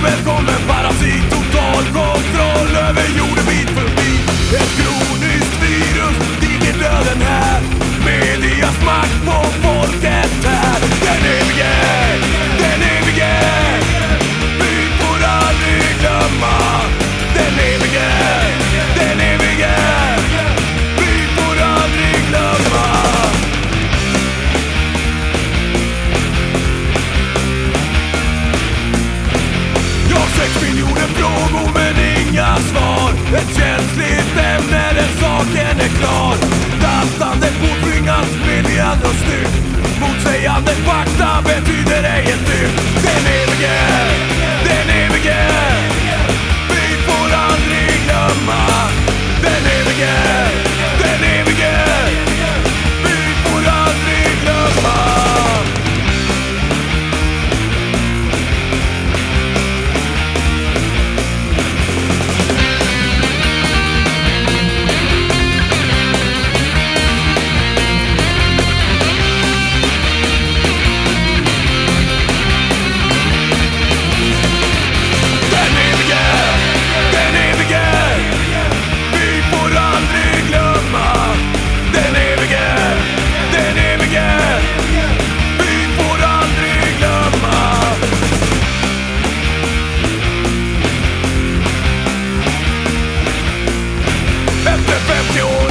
comer, comer. frågor men inga svar. Ett känsligt ämne där saken är klar. Dansande fort bringas billiga och snyggt. Motsägande fakta betyder ej ett dyrt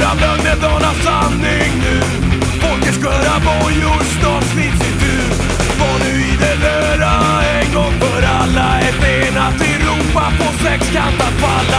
våra lögner danar sanning nu. Folkets sköra bojor snart slits itu Var nu idel höra en gång för alla Ett enat Europa på sexkant att falla